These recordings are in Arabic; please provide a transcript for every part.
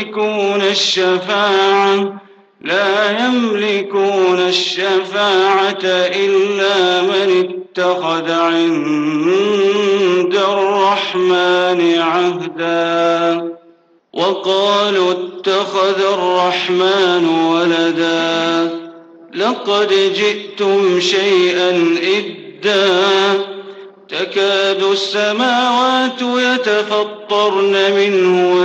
يملكون الشفاعة لا يملكون الشفاعة إلا من اتخذ عند الرحمن عهدا. وقالوا اتخذ الرحمن ولدا لقد جئتم شيئا إدا. تكاد السماوات يتفطرن منه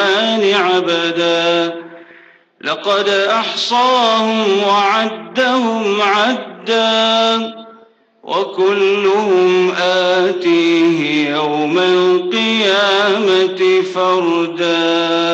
الرحمن عبدا. لقد أحصاهم وعدهم عدا. وكلهم آتيه يوم القيامة فردا.